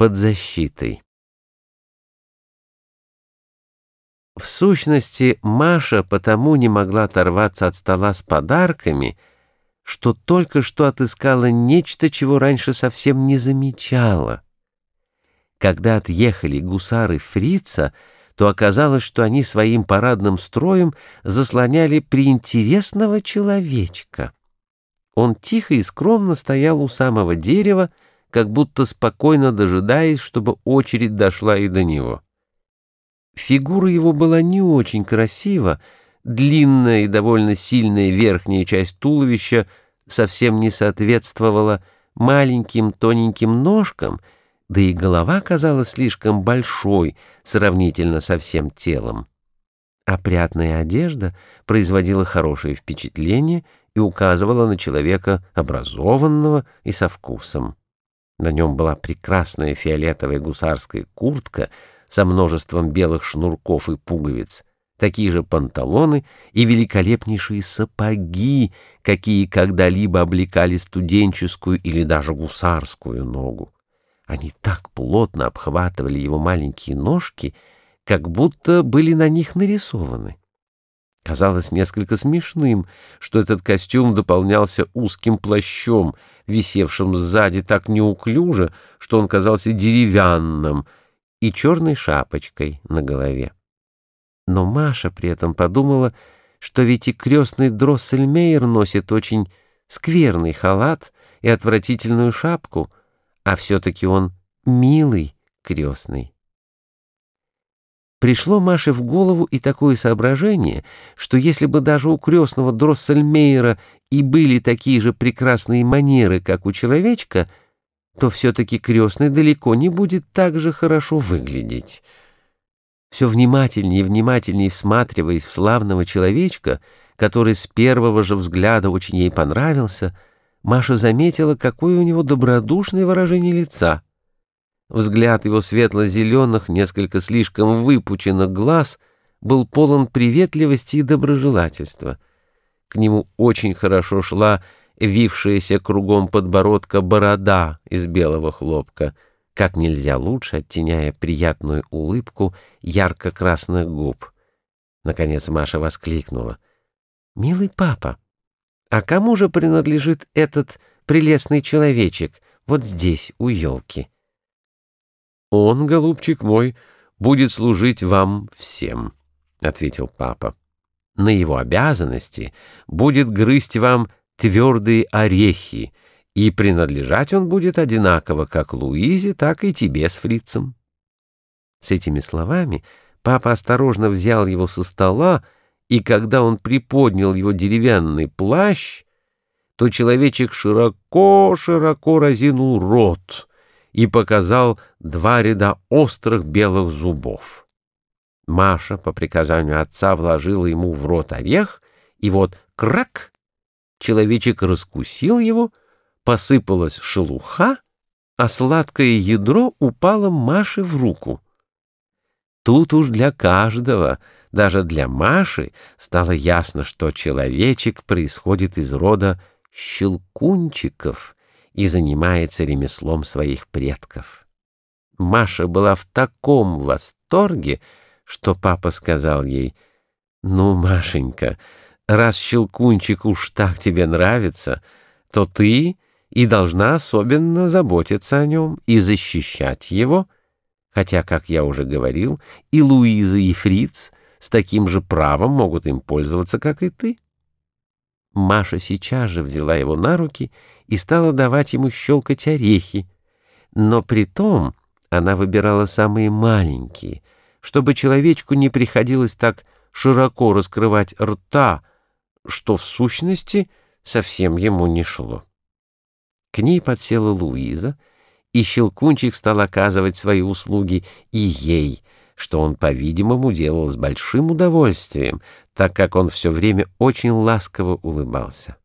под защитой. В сущности, Маша потому не могла оторваться от стола с подарками, что только что отыскала нечто, чего раньше совсем не замечала. Когда отъехали гусары фрица, то оказалось, что они своим парадным строем заслоняли приинтересного человечка. Он тихо и скромно стоял у самого дерева, как будто спокойно дожидаясь, чтобы очередь дошла и до него. Фигура его была не очень красива, длинная и довольно сильная верхняя часть туловища совсем не соответствовала маленьким тоненьким ножкам, да и голова казалась слишком большой сравнительно со всем телом. Опрятная одежда производила хорошее впечатление и указывала на человека образованного и со вкусом. На нем была прекрасная фиолетовая гусарская куртка со множеством белых шнурков и пуговиц, такие же панталоны и великолепнейшие сапоги, какие когда-либо облекали студенческую или даже гусарскую ногу. Они так плотно обхватывали его маленькие ножки, как будто были на них нарисованы. Казалось несколько смешным, что этот костюм дополнялся узким плащом, висевшим сзади так неуклюже, что он казался деревянным, и черной шапочкой на голове. Но Маша при этом подумала, что ведь и крестный Дроссельмейер носит очень скверный халат и отвратительную шапку, а все-таки он милый крестный. Пришло Маше в голову и такое соображение, что если бы даже у крестного Дроссельмейера и были такие же прекрасные манеры, как у человечка, то все-таки крестный далеко не будет так же хорошо выглядеть. Все внимательнее и внимательнее всматриваясь в славного человечка, который с первого же взгляда очень ей понравился, Маша заметила, какое у него добродушное выражение лица — Взгляд его светло-зеленых, несколько слишком выпученных глаз был полон приветливости и доброжелательства. К нему очень хорошо шла вившаяся кругом подбородка борода из белого хлопка, как нельзя лучше оттеняя приятную улыбку ярко-красных губ. Наконец Маша воскликнула. «Милый папа, а кому же принадлежит этот прелестный человечек вот здесь, у елки?» «Он, голубчик мой, будет служить вам всем», — ответил папа. «На его обязанности будет грызть вам твердые орехи, и принадлежать он будет одинаково как Луизе, так и тебе с фрицем». С этими словами папа осторожно взял его со стола, и когда он приподнял его деревянный плащ, то человечек широко-широко разинул рот — и показал два ряда острых белых зубов. Маша по приказанию отца вложила ему в рот орех, и вот крак! Человечек раскусил его, посыпалась шелуха, а сладкое ядро упало Маше в руку. Тут уж для каждого, даже для Маши, стало ясно, что человечек происходит из рода щелкунчиков — и занимается ремеслом своих предков. Маша была в таком восторге, что папа сказал ей, «Ну, Машенька, раз Щелкунчик уж так тебе нравится, то ты и должна особенно заботиться о нем и защищать его, хотя, как я уже говорил, и Луиза, и Фриц с таким же правом могут им пользоваться, как и ты». Маша сейчас же взяла его на руки и стала давать ему щелкать орехи, но при том она выбирала самые маленькие, чтобы человечку не приходилось так широко раскрывать рта, что в сущности совсем ему не шло. К ней подсела Луиза, и Щелкунчик стал оказывать свои услуги и ей, что он, по-видимому, делал с большим удовольствием, так как он все время очень ласково улыбался.